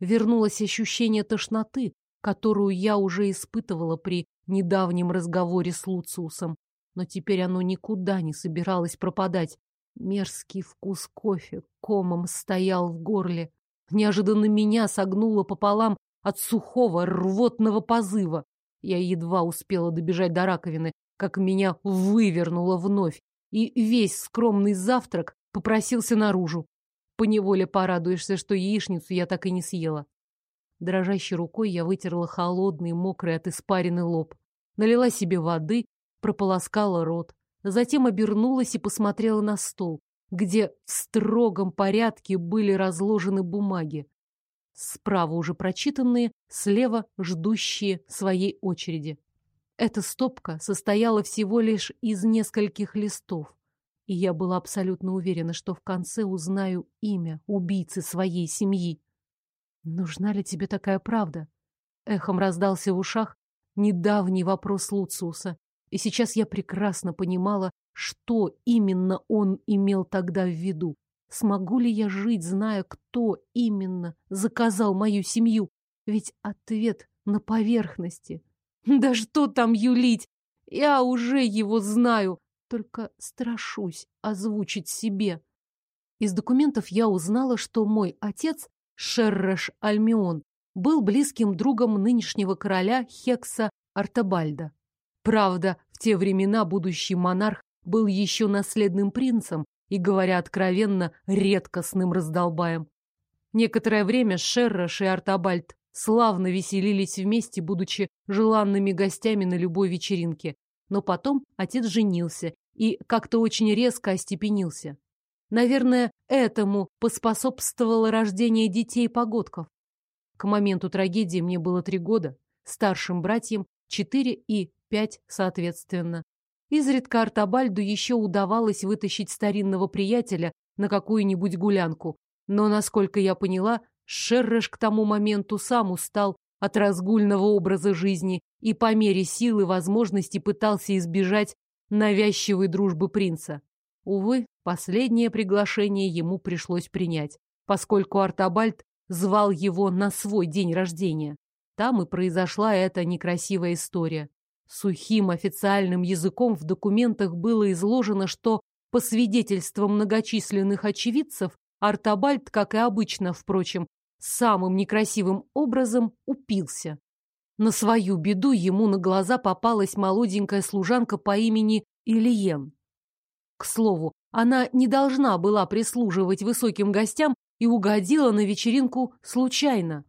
Speaker 1: Вернулось ощущение тошноты, которую я уже испытывала при недавнем разговоре с Луциусом, но теперь оно никуда не собиралось пропадать. Мерзкий вкус кофе комом стоял в горле. Неожиданно меня согнуло пополам от сухого рвотного позыва. Я едва успела добежать до раковины, как меня вывернуло вновь, и весь скромный завтрак попросился наружу. Поневоле порадуешься, что яичницу я так и не съела. Дрожащей рукой я вытерла холодный, мокрый от испарины лоб. Налила себе воды, прополоскала рот. Затем обернулась и посмотрела на стол, где в строгом порядке были разложены бумаги. Справа уже прочитанные, слева ждущие своей очереди. Эта стопка состояла всего лишь из нескольких листов, и я была абсолютно уверена, что в конце узнаю имя убийцы своей семьи. «Нужна ли тебе такая правда?» Эхом раздался в ушах недавний вопрос Луциуса, и сейчас я прекрасно понимала, что именно он имел тогда в виду. Смогу ли я жить, зная, кто именно заказал мою семью? Ведь ответ на поверхности. Да что там юлить? Я уже его знаю, только страшусь озвучить себе. Из документов я узнала, что мой отец, Шерреш Альмион, был близким другом нынешнего короля Хекса Артабальда. Правда, в те времена будущий монарх был еще наследным принцем и, говоря откровенно, редкостным раздолбаем. Некоторое время Шеррош и Артабальд славно веселились вместе, будучи желанными гостями на любой вечеринке. Но потом отец женился и как-то очень резко остепенился. Наверное, этому поспособствовало рождение детей-погодков. К моменту трагедии мне было три года, старшим братьям четыре и пять соответственно. Изредка Артабальду еще удавалось вытащить старинного приятеля на какую-нибудь гулянку, но, насколько я поняла, Шерреш к тому моменту сам устал от разгульного образа жизни и по мере силы возможности пытался избежать навязчивой дружбы принца. Увы, последнее приглашение ему пришлось принять, поскольку Артабальд звал его на свой день рождения. Там и произошла эта некрасивая история. Сухим официальным языком в документах было изложено, что, по свидетельствам многочисленных очевидцев, Артабальд, как и обычно, впрочем, самым некрасивым образом упился. На свою беду ему на глаза попалась молоденькая служанка по имени Ильен. К слову, она не должна была прислуживать высоким гостям и угодила на вечеринку случайно.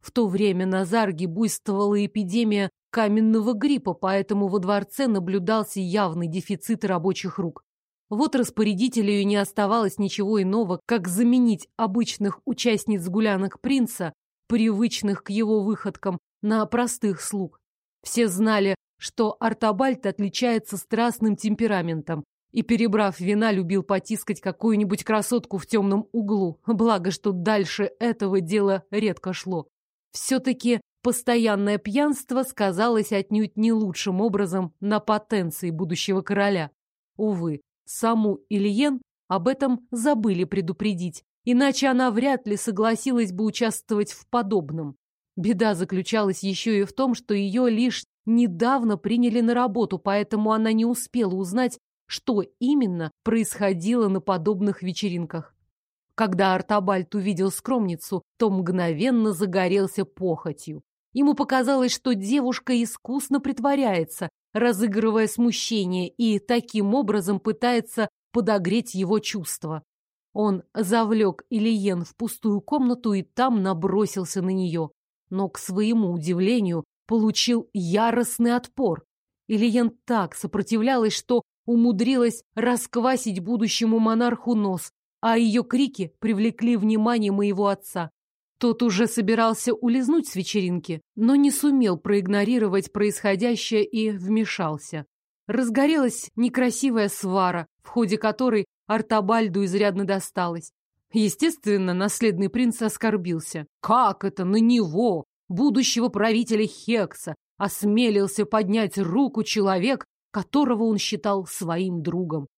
Speaker 1: В то время на Зарге буйствовала эпидемия каменного гриппа, поэтому во дворце наблюдался явный дефицит рабочих рук. Вот распорядителю не оставалось ничего иного, как заменить обычных участниц гулянок принца, привычных к его выходкам, на простых слуг. Все знали, что Артабальд отличается страстным темпераментом и, перебрав вина, любил потискать какую-нибудь красотку в темном углу, благо, что дальше этого дела редко шло. Все-таки постоянное пьянство сказалось отнюдь не лучшим образом на потенции будущего короля. Увы, саму Ильен об этом забыли предупредить, иначе она вряд ли согласилась бы участвовать в подобном. Беда заключалась еще и в том, что ее лишь недавно приняли на работу, поэтому она не успела узнать, что именно происходило на подобных вечеринках. Когда Артабальд увидел скромницу, то мгновенно загорелся похотью. Ему показалось, что девушка искусно притворяется, разыгрывая смущение, и таким образом пытается подогреть его чувства. Он завлек Ильен в пустую комнату и там набросился на нее. Но, к своему удивлению, получил яростный отпор. Ильен так сопротивлялась, что умудрилась расквасить будущему монарху нос, а ее крики привлекли внимание моего отца. Тот уже собирался улизнуть с вечеринки, но не сумел проигнорировать происходящее и вмешался. Разгорелась некрасивая свара, в ходе которой Артабальду изрядно досталось. Естественно, наследный принц оскорбился. Как это на него, будущего правителя Хекса, осмелился поднять руку человек, которого он считал своим другом?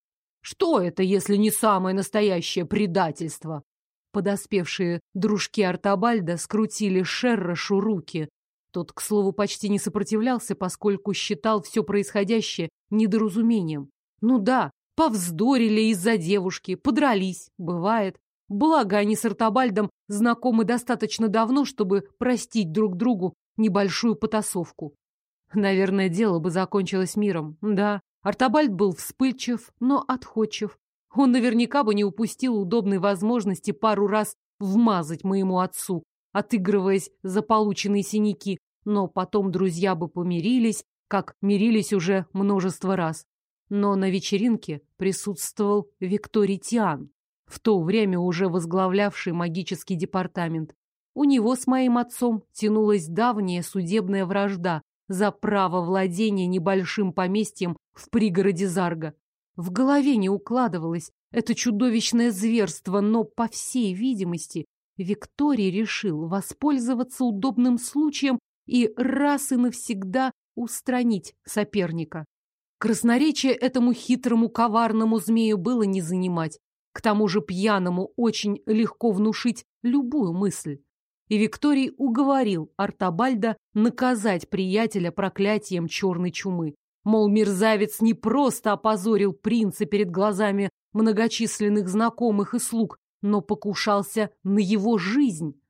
Speaker 1: Что это, если не самое настоящее предательство? Подоспевшие дружки Артабальда скрутили Шеррошу руки. Тот, к слову, почти не сопротивлялся, поскольку считал все происходящее недоразумением. Ну да, повздорили из-за девушки, подрались, бывает. Благо, они с Артабальдом знакомы достаточно давно, чтобы простить друг другу небольшую потасовку. Наверное, дело бы закончилось миром. Да, Артабальд был вспыльчив, но отходчив. Он наверняка бы не упустил удобной возможности пару раз вмазать моему отцу. отыгрываясь за полученные синяки, но потом друзья бы помирились, как мирились уже множество раз. Но на вечеринке присутствовал Викторий Тиан, в то время уже возглавлявший магический департамент. У него с моим отцом тянулась давняя судебная вражда за право владения небольшим поместьем в пригороде Зарга. В голове не укладывалось это чудовищное зверство, но, по всей видимости, Викторий решил воспользоваться удобным случаем и раз и навсегда устранить соперника. Красноречие этому хитрому коварному змею было не занимать. К тому же пьяному очень легко внушить любую мысль. И Викторий уговорил Артабальда наказать приятеля проклятием черной чумы. Мол, мерзавец не просто опозорил принца перед глазами многочисленных знакомых и слуг, но покушался на его жизнь.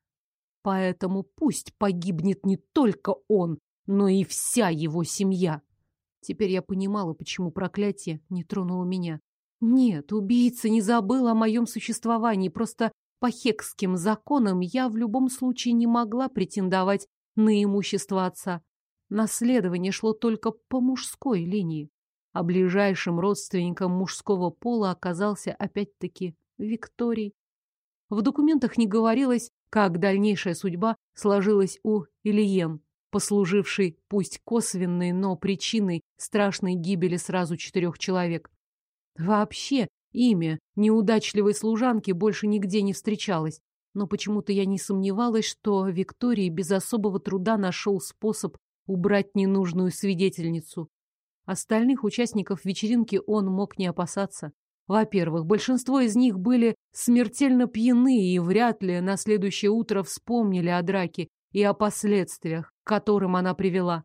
Speaker 1: Поэтому пусть погибнет не только он, но и вся его семья. Теперь я понимала, почему проклятие не тронуло меня. Нет, убийца не забыл о моем существовании, просто по хекским законам я в любом случае не могла претендовать на имущество отца. Наследование шло только по мужской линии, а ближайшим родственником мужского пола оказался опять-таки Викторий. В документах не говорилось, как дальнейшая судьба сложилась у Ильен, послужившей пусть косвенной, но причиной страшной гибели сразу четырех человек. Вообще имя неудачливой служанки больше нигде не встречалось, но почему-то я не сомневалась, что Викторий без особого труда нашел способ убрать ненужную свидетельницу. Остальных участников вечеринки он мог не опасаться. Во-первых, большинство из них были смертельно пьяны и вряд ли на следующее утро вспомнили о драке и о последствиях, к которым она привела.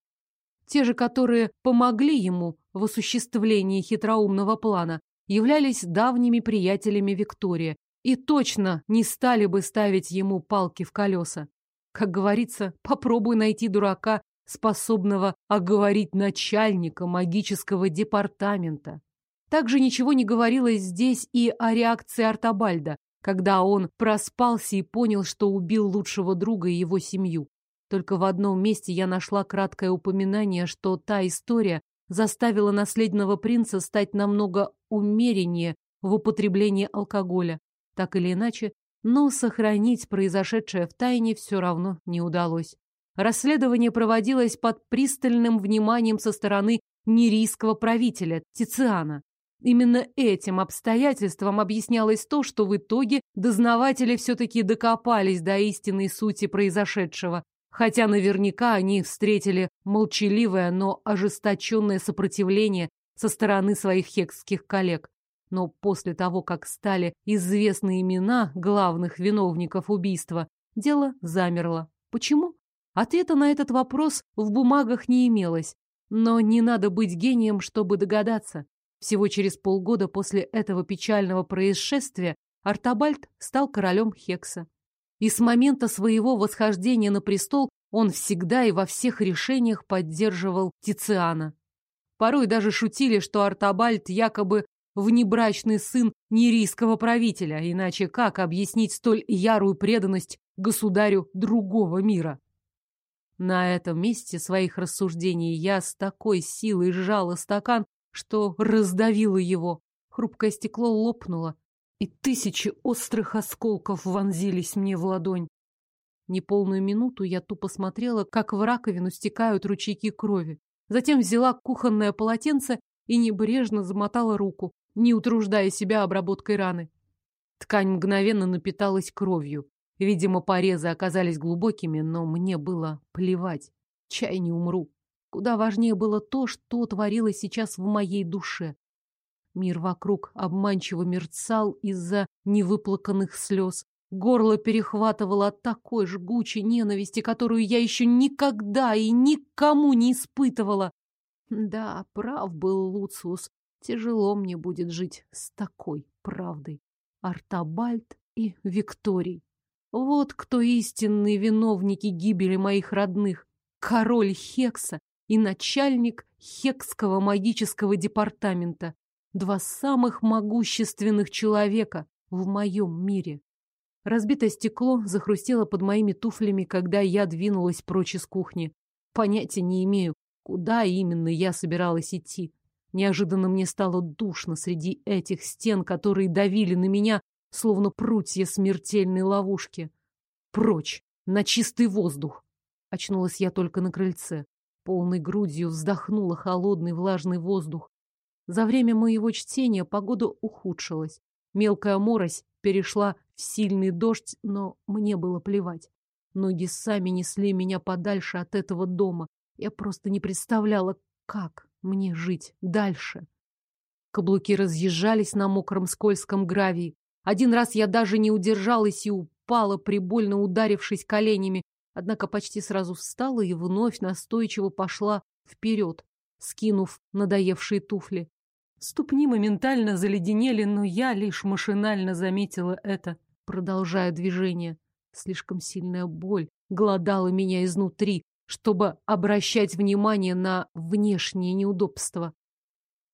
Speaker 1: Те же, которые помогли ему в осуществлении хитроумного плана, являлись давними приятелями Виктория и точно не стали бы ставить ему палки в колеса. Как говорится, попробуй найти дурака, способного оговорить начальника магического департамента. Также ничего не говорилось здесь и о реакции Артабальда, когда он проспался и понял, что убил лучшего друга и его семью. Только в одном месте я нашла краткое упоминание, что та история заставила наследного принца стать намного умереннее в употреблении алкоголя. Так или иначе, но сохранить произошедшее в тайне все равно не удалось. Расследование проводилось под пристальным вниманием со стороны нерийского правителя Тициана. Именно этим обстоятельством объяснялось то, что в итоге дознаватели все-таки докопались до истинной сути произошедшего, хотя наверняка они встретили молчаливое, но ожесточенное сопротивление со стороны своих хекских коллег. Но после того, как стали известны имена главных виновников убийства, дело замерло. Почему? Ответа на этот вопрос в бумагах не имелось, но не надо быть гением, чтобы догадаться. Всего через полгода после этого печального происшествия Артабальд стал королем Хекса. И с момента своего восхождения на престол он всегда и во всех решениях поддерживал Тициана. Порой даже шутили, что Артабальд якобы внебрачный сын нерийского правителя, иначе как объяснить столь ярую преданность государю другого мира? На этом месте своих рассуждений я с такой силой сжала стакан, что раздавила его. Хрупкое стекло лопнуло, и тысячи острых осколков вонзились мне в ладонь. Неполную минуту я тупо смотрела, как в раковину стекают ручейки крови. Затем взяла кухонное полотенце и небрежно замотала руку, не утруждая себя обработкой раны. Ткань мгновенно напиталась кровью. Видимо, порезы оказались глубокими, но мне было плевать. Чай не умру. Куда важнее было то, что творилось сейчас в моей душе. Мир вокруг обманчиво мерцал из-за невыплаканных слез. Горло перехватывало от такой жгучей ненависти, которую я еще никогда и никому не испытывала. Да, прав был Луциус. Тяжело мне будет жить с такой правдой. Артабальд и Викторий. Вот кто истинные виновники гибели моих родных. Король Хекса и начальник Хекского магического департамента. Два самых могущественных человека в моем мире. Разбитое стекло захрустело под моими туфлями, когда я двинулась прочь из кухни. Понятия не имею, куда именно я собиралась идти. Неожиданно мне стало душно среди этих стен, которые давили на меня, словно прутья смертельной ловушки. Прочь, на чистый воздух. Очнулась я только на крыльце. Полной грудью вздохнула холодный влажный воздух. За время моего чтения погода ухудшилась. Мелкая морось перешла в сильный дождь, но мне было плевать. Ноги сами несли меня подальше от этого дома. Я просто не представляла, как мне жить дальше. Каблуки разъезжались на мокром скользком гравии. Один раз я даже не удержалась и упала, прибольно ударившись коленями, однако почти сразу встала и вновь настойчиво пошла вперед, скинув надоевшие туфли. Ступни моментально заледенели, но я лишь машинально заметила это, продолжая движение. Слишком сильная боль глодала меня изнутри, чтобы обращать внимание на внешние неудобства.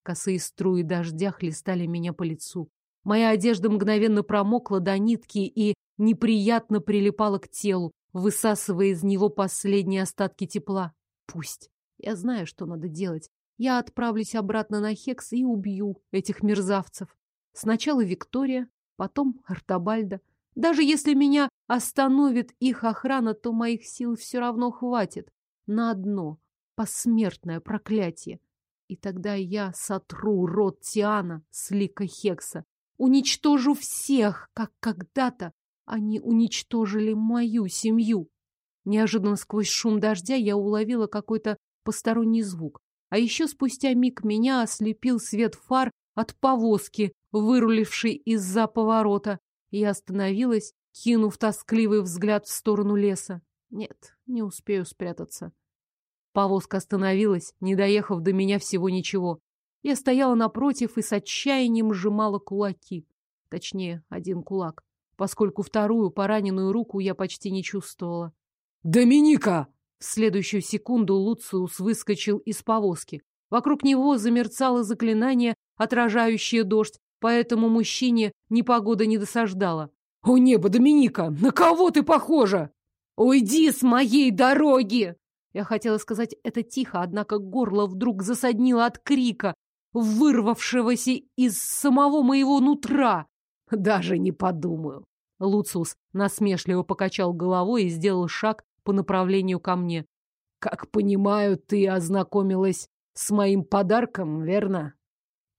Speaker 1: Косые струи дождя хлестали меня по лицу. Моя одежда мгновенно промокла до нитки и неприятно прилипала к телу, высасывая из него последние остатки тепла. Пусть. Я знаю, что надо делать. Я отправлюсь обратно на Хекс и убью этих мерзавцев. Сначала Виктория, потом Артабальда. Даже если меня остановит их охрана, то моих сил все равно хватит на одно посмертное проклятие. И тогда я сотру рот Тиана с лика Хекса, уничтожу всех, как когда-то они уничтожили мою семью. Неожиданно сквозь шум дождя я уловила какой-то посторонний звук. А еще спустя миг меня ослепил свет фар от повозки, вырулившей из-за поворота. Я остановилась, кинув тоскливый взгляд в сторону леса. Нет, не успею спрятаться. Повозка остановилась, не доехав до меня всего ничего. Я стояла напротив и с отчаянием сжимала кулаки. Точнее, один кулак, поскольку вторую пораненную руку я почти не чувствовала.
Speaker 2: «Доминика!»
Speaker 1: В следующую секунду Луциус выскочил из повозки. Вокруг него замерцало заклинание, отражающее дождь, поэтому мужчине непогода не досаждала.
Speaker 2: «О небо, Доминика! На кого ты похожа?»
Speaker 1: «Уйди с моей дороги!» Я хотела сказать это тихо, однако горло вдруг засаднило от крика, вырвавшегося из самого моего нутра.
Speaker 2: «Даже не подумаю!»
Speaker 1: Луциус насмешливо покачал головой и сделал шаг по направлению ко мне.
Speaker 2: «Как понимаю, ты ознакомилась с моим подарком, верно?»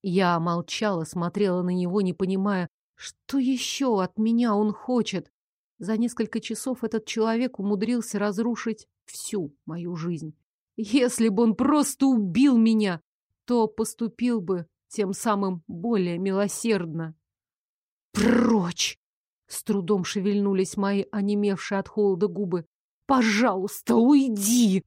Speaker 1: Я молчала, смотрела на него, не понимая, что еще от меня он хочет. За несколько часов этот человек умудрился разрушить всю мою жизнь. Если бы он просто убил меня, то поступил бы тем самым более милосердно. «Прочь!» С трудом шевельнулись мои онемевшие от холода губы. Пожалуйста, уйди!»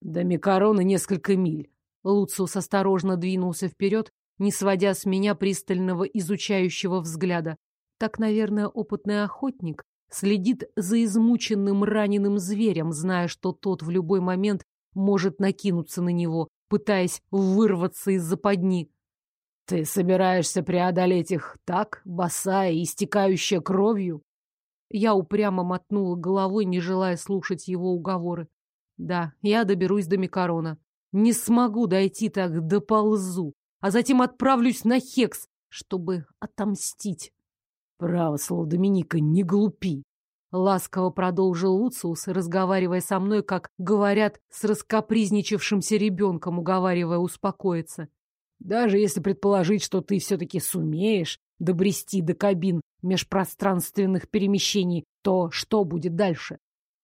Speaker 2: До Микарона несколько миль.
Speaker 1: Луциус осторожно двинулся вперед, не сводя с меня пристального изучающего взгляда. Так, наверное, опытный охотник следит за измученным раненым зверем, зная, что тот в любой момент может накинуться на него, пытаясь вырваться из западни.
Speaker 2: «Ты собираешься преодолеть их так, босая и истекающая кровью?»
Speaker 1: Я упрямо мотнула головой, не желая слушать его уговоры. Да, я доберусь до Микарона. Не смогу дойти так, доползу, а затем отправлюсь на Хекс, чтобы отомстить.
Speaker 2: Право слово, Доминика, не глупи.
Speaker 1: Ласково продолжил Луциус, разговаривая со мной, как говорят с раскопризничавшимся ребенком, уговаривая успокоиться.
Speaker 2: Даже если предположить, что ты все-таки сумеешь добрести до кабин межпространственных перемещений, то что будет дальше?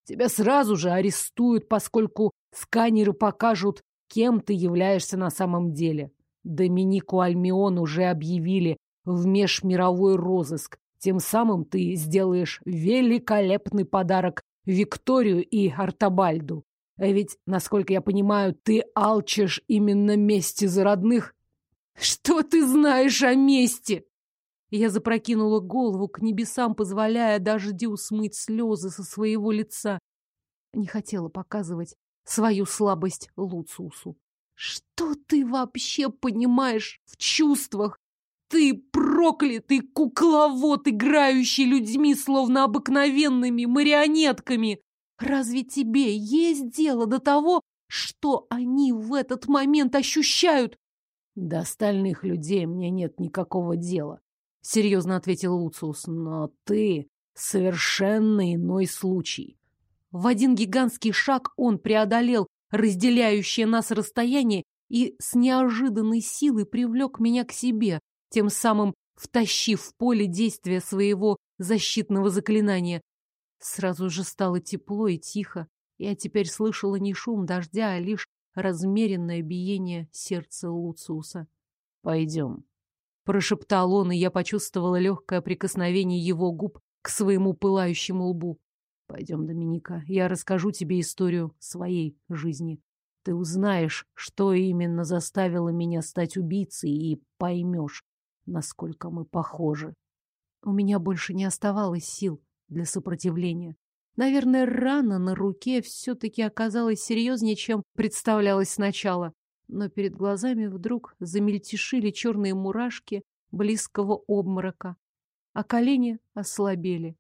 Speaker 2: Тебя сразу же арестуют, поскольку сканеры покажут, кем ты являешься на самом деле. Доминику Альмион уже объявили в межмировой розыск. Тем самым ты сделаешь великолепный подарок Викторию и Артабальду. А ведь, насколько я понимаю, ты алчишь именно мести за родных.
Speaker 1: Что ты знаешь о мести? Я запрокинула голову к небесам, позволяя дождю смыть слезы со своего лица. Не хотела показывать свою слабость Луциусу. Что ты вообще понимаешь в чувствах? Ты проклятый кукловод, играющий людьми, словно обыкновенными марионетками! Разве тебе есть дело до того, что они в этот момент ощущают?
Speaker 2: До остальных людей мне нет никакого дела, серьезно ответил Луциус. Но ты совершенно иной случай.
Speaker 1: В один гигантский шаг он преодолел разделяющее нас расстояние и с неожиданной силой привлек меня к себе, тем самым втащив в поле действия своего защитного заклинания. Сразу же стало тепло и тихо. Я теперь слышала не шум дождя, а лишь размеренное биение сердца Луциуса.
Speaker 2: «Пойдем», —
Speaker 1: прошептал он, и я почувствовала легкое прикосновение его губ к своему пылающему лбу. «Пойдем, Доминика, я расскажу тебе историю своей жизни. Ты узнаешь, что именно заставило меня стать убийцей, и поймешь, насколько мы похожи». У меня больше не оставалось сил для сопротивления. Наверное, рана на руке все-таки оказалась серьезнее, чем представлялось сначала. Но перед глазами вдруг замельтешили черные мурашки близкого обморока, а колени ослабели.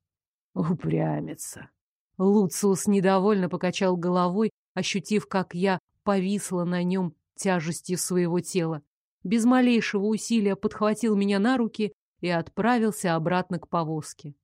Speaker 2: Упрямится.
Speaker 1: Луциус недовольно покачал головой, ощутив, как я повисла на нем тяжестью своего тела. Без малейшего усилия подхватил меня на руки и отправился обратно к повозке.